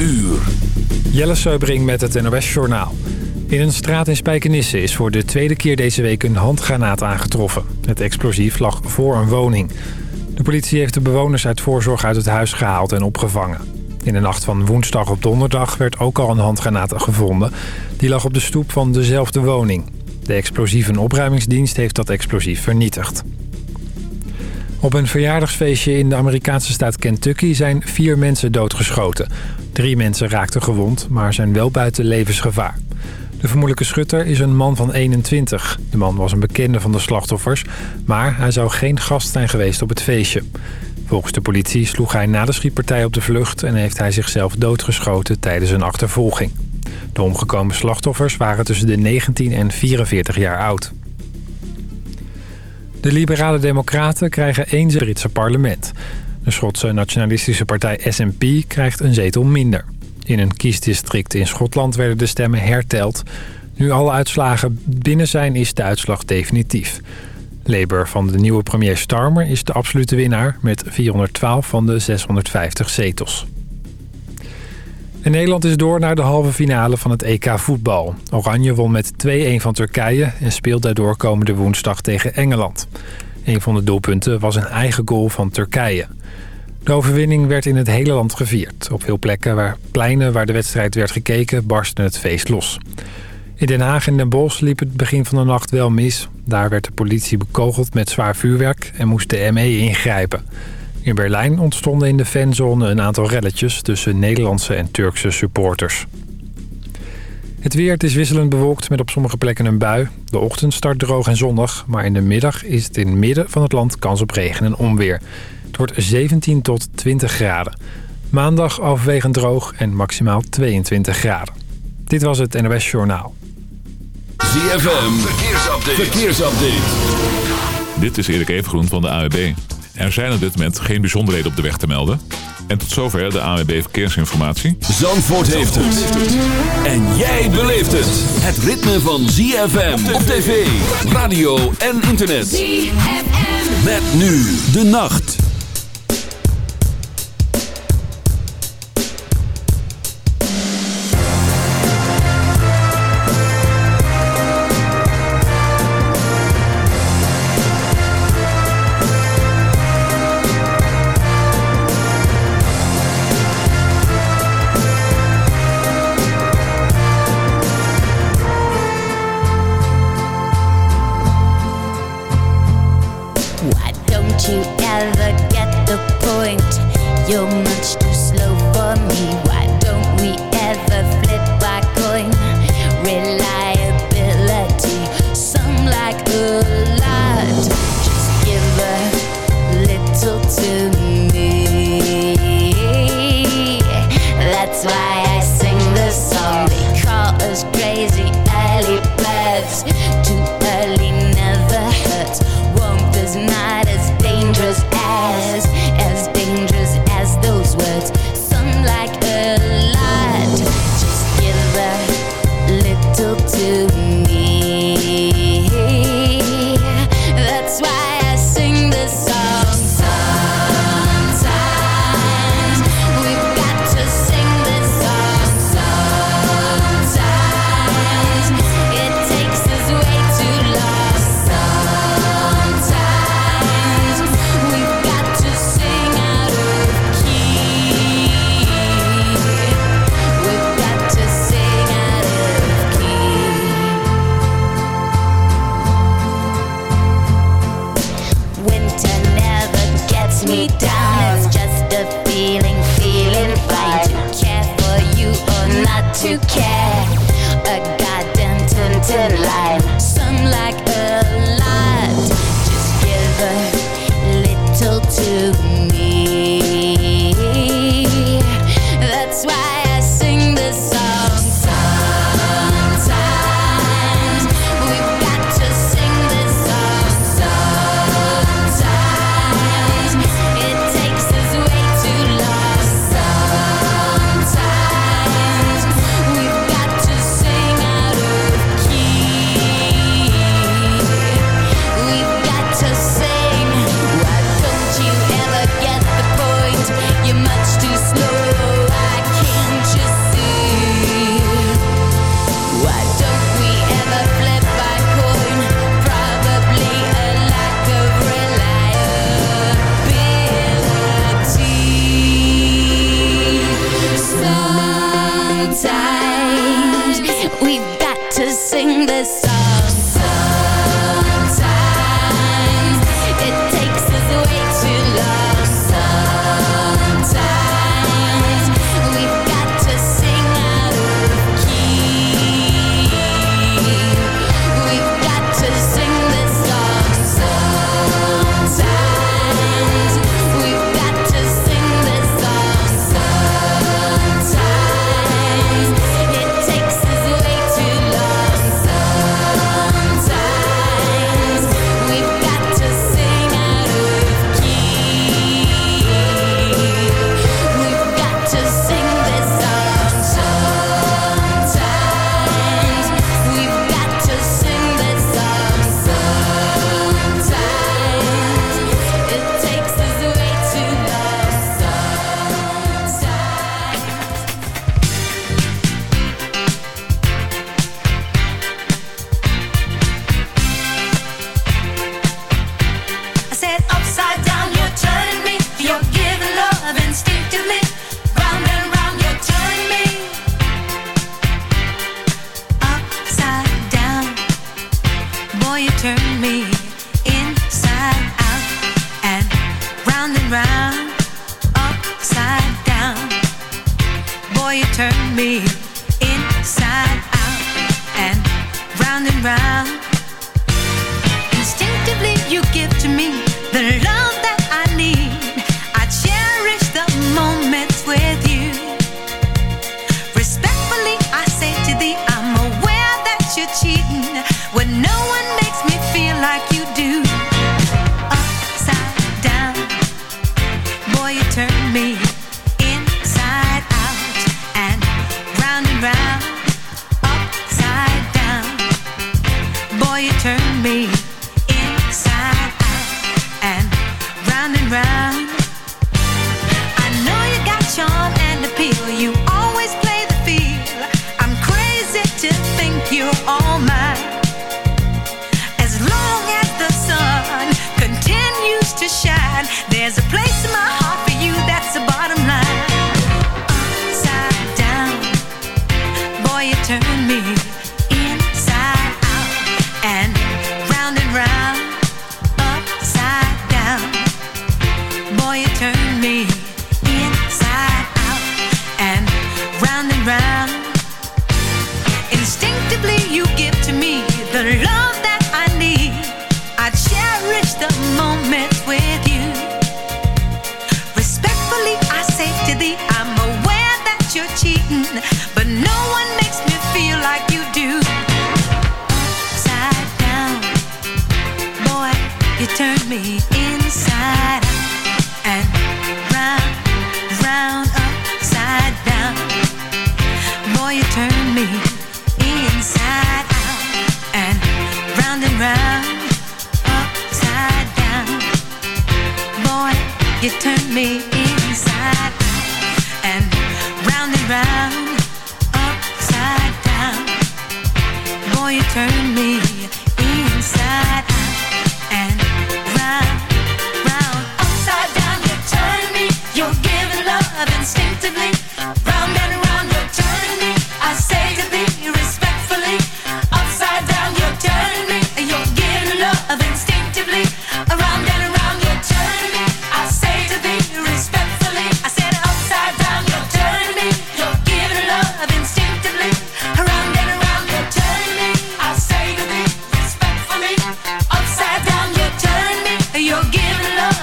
uur. Jelle Seubring met het NOS Journaal. In een straat in Spijkenisse is voor de tweede keer deze week een handgranaat aangetroffen. Het explosief lag voor een woning. De politie heeft de bewoners uit voorzorg uit het huis gehaald en opgevangen. In de nacht van woensdag op donderdag werd ook al een handgranaat gevonden. Die lag op de stoep van dezelfde woning. De explosieve opruimingsdienst heeft dat explosief vernietigd. Op een verjaardagsfeestje in de Amerikaanse staat Kentucky zijn vier mensen doodgeschoten. Drie mensen raakten gewond, maar zijn wel buiten levensgevaar. De vermoedelijke schutter is een man van 21. De man was een bekende van de slachtoffers, maar hij zou geen gast zijn geweest op het feestje. Volgens de politie sloeg hij na de schietpartij op de vlucht... en heeft hij zichzelf doodgeschoten tijdens een achtervolging. De omgekomen slachtoffers waren tussen de 19 en 44 jaar oud. De liberale democraten krijgen één Britse parlement. De Schotse nationalistische partij SNP krijgt een zetel minder. In een kiesdistrict in Schotland werden de stemmen herteld. Nu alle uitslagen binnen zijn is de uitslag definitief. Labour van de nieuwe premier Starmer is de absolute winnaar... met 412 van de 650 zetels. En Nederland is door naar de halve finale van het EK voetbal. Oranje won met 2-1 van Turkije en speelt daardoor komende woensdag tegen Engeland. Een van de doelpunten was een eigen goal van Turkije. De overwinning werd in het hele land gevierd. Op veel plekken waar pleinen waar de wedstrijd werd gekeken barstte het feest los. In Den Haag en Den Bosch liep het begin van de nacht wel mis. Daar werd de politie bekogeld met zwaar vuurwerk en moest de ME ingrijpen. In Berlijn ontstonden in de fanzone een aantal relletjes tussen Nederlandse en Turkse supporters. Het weer het is wisselend bewolkt met op sommige plekken een bui. De ochtend start droog en zonnig, maar in de middag is het in het midden van het land kans op regen en onweer. Het wordt 17 tot 20 graden. Maandag overwegend droog en maximaal 22 graden. Dit was het NOS Journaal. ZFM, verkeersupdate. verkeersupdate. Dit is Erik Evengroen van de AWB. Er zijn op dit moment geen bijzonderheden op de weg te melden. En tot zover de AWB Verkeersinformatie. Zandvoort heeft het. En jij beleeft het. Het ritme van ZFM op tv, radio en internet. ZFM. Met nu de nacht.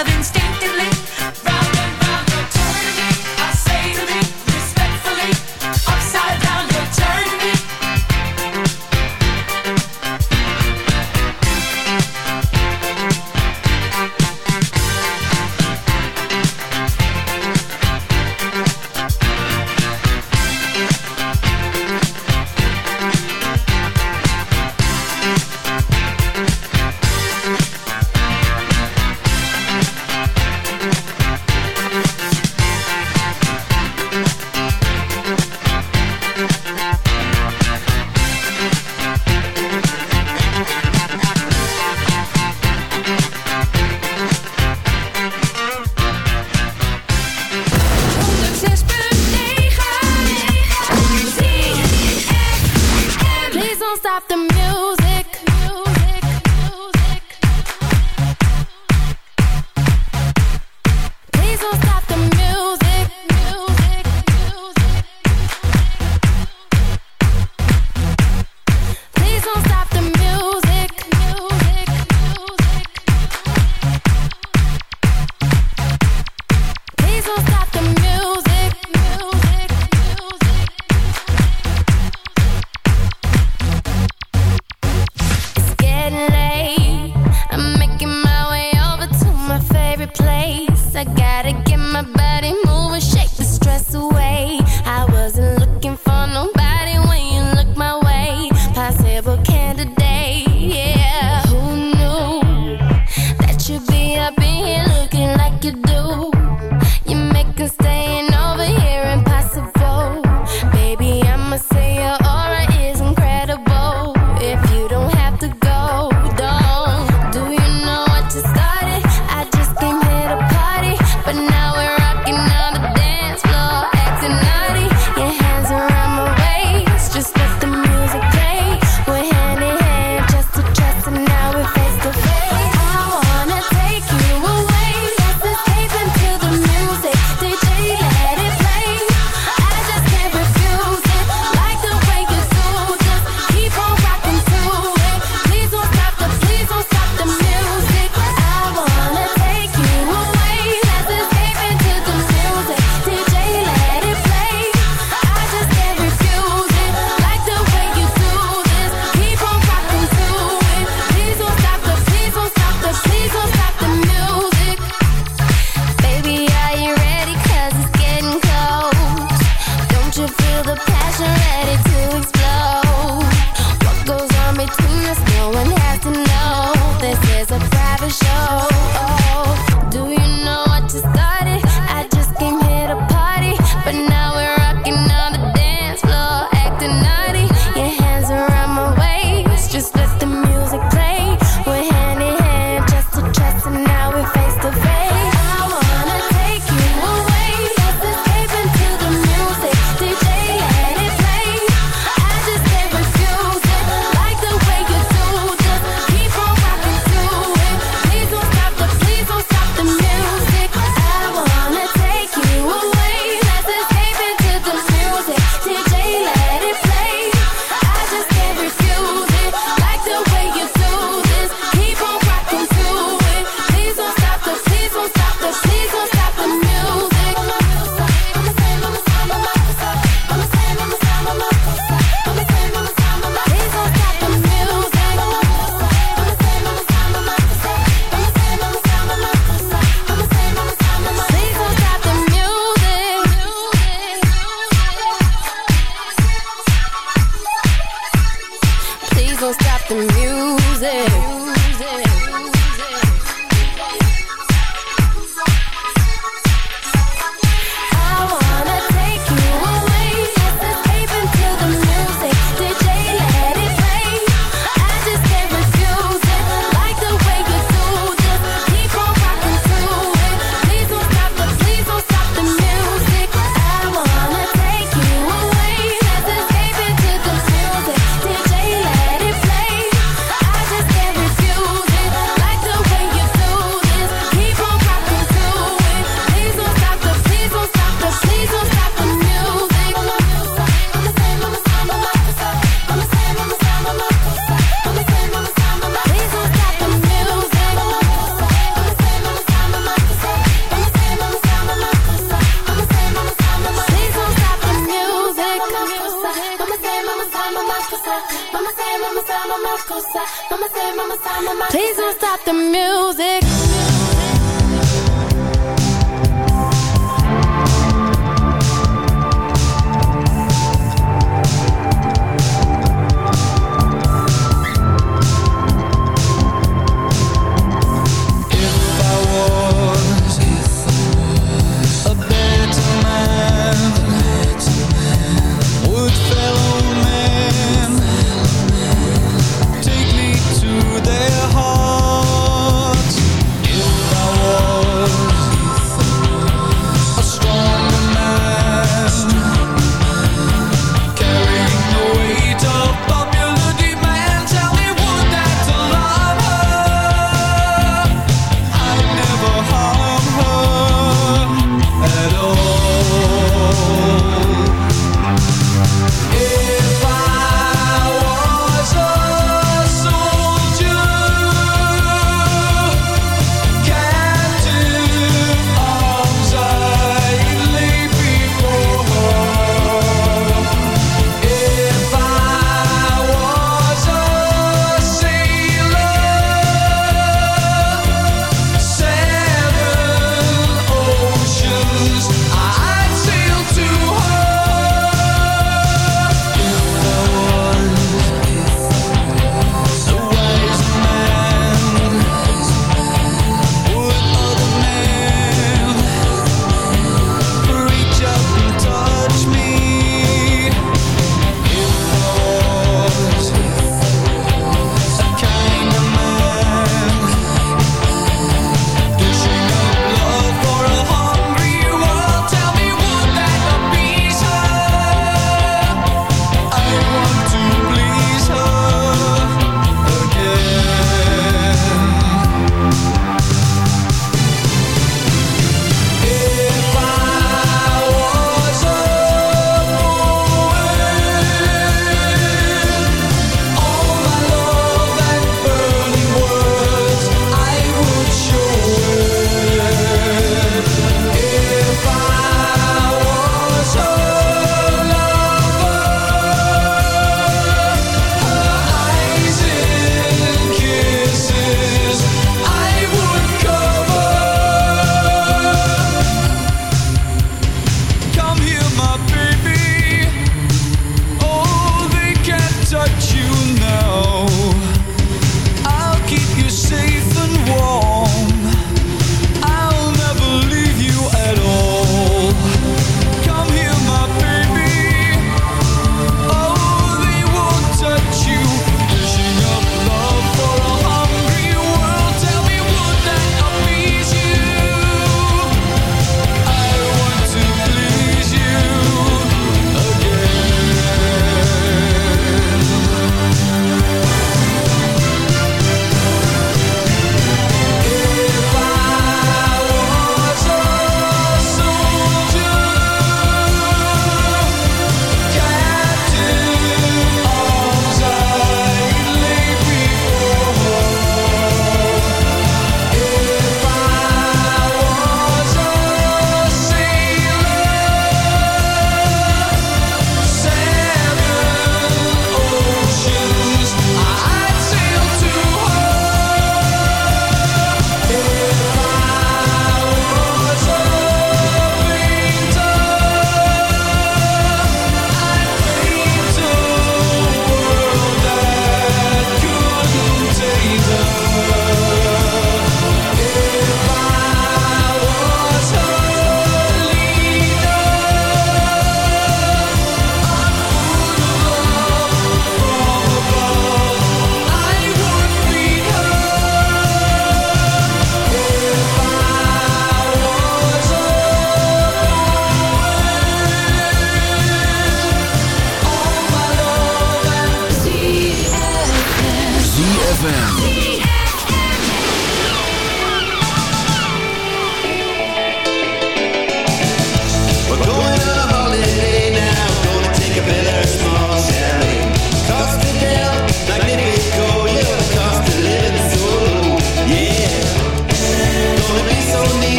loving. St-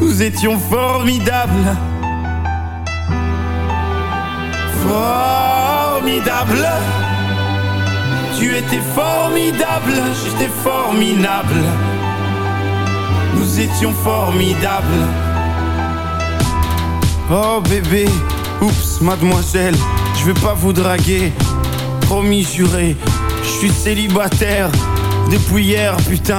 Nous étions formidables. Formidable. Tu étais formidable, j'étais formidable. Nous étions formidables. Oh bébé, oups, mademoiselle, je vais pas vous draguer. Promis juré, je suis célibataire depuis hier, putain.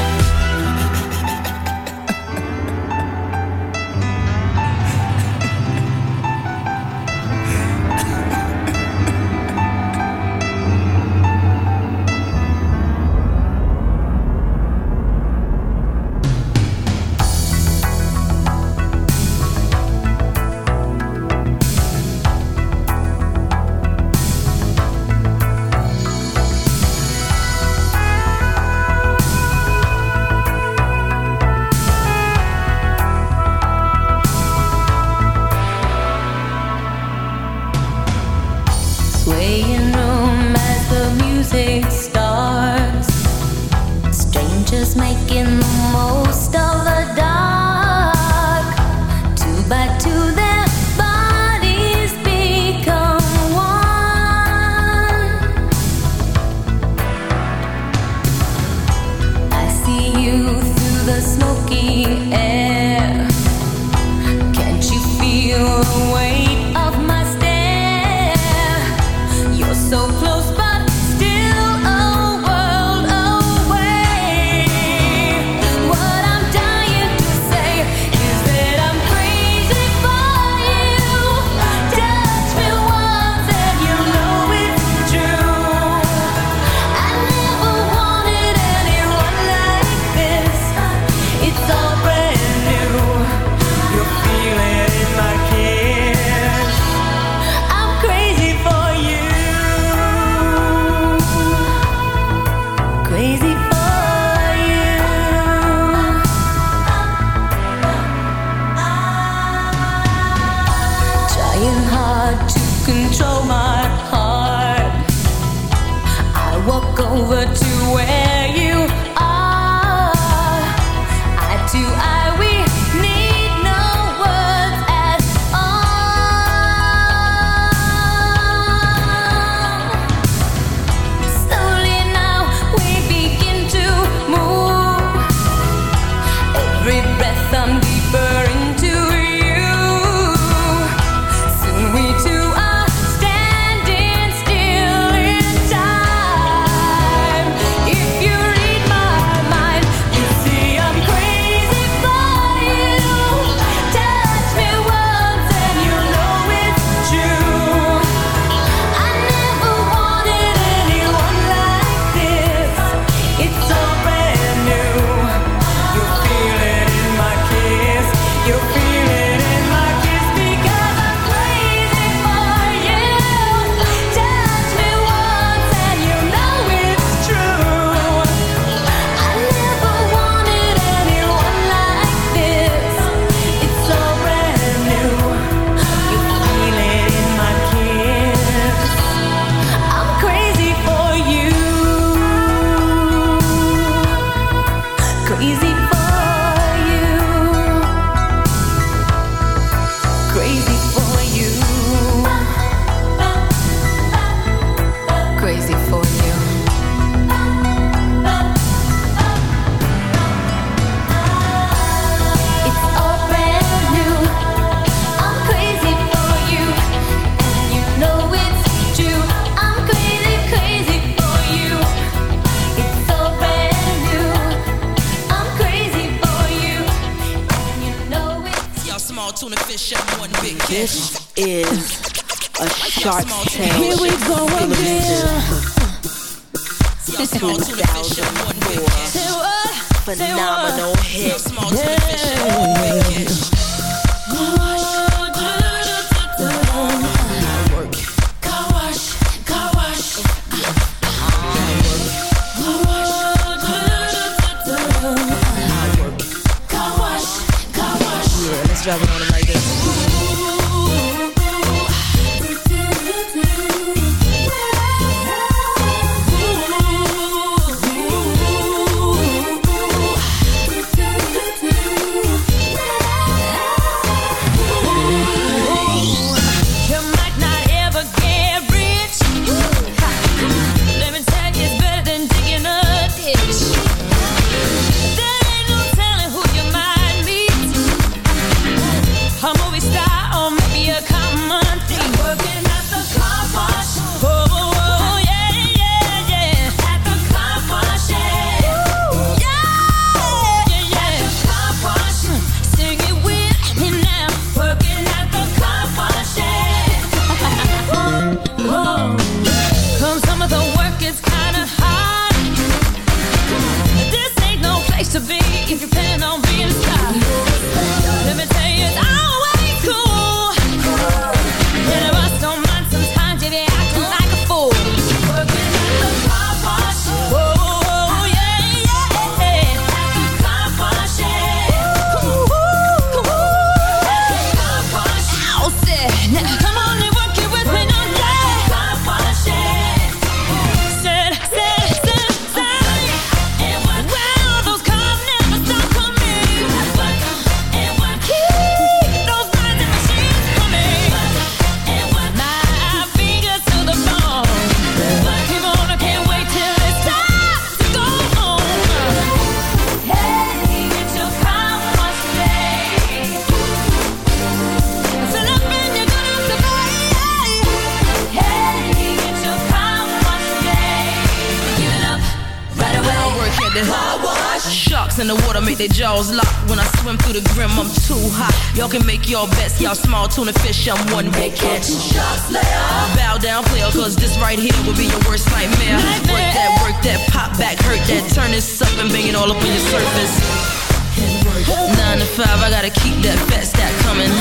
five, I gotta keep that fat stack coming.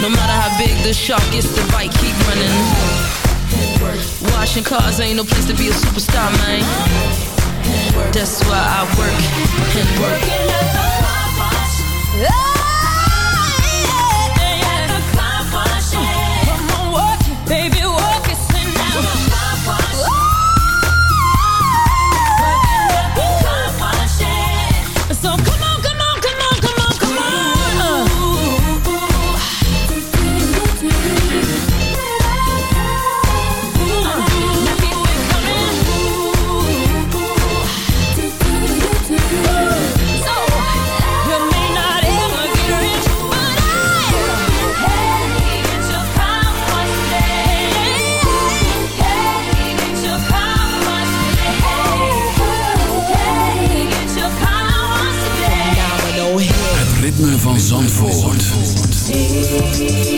No matter how big the shark gets, the bite keep running. Washing cars ain't no place to be a superstar, man. That's why I work and work. You.